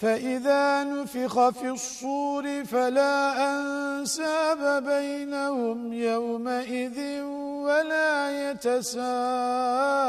فإذا نفخ في الصور فلا أنساب بينهم يومئذ ولا يتساب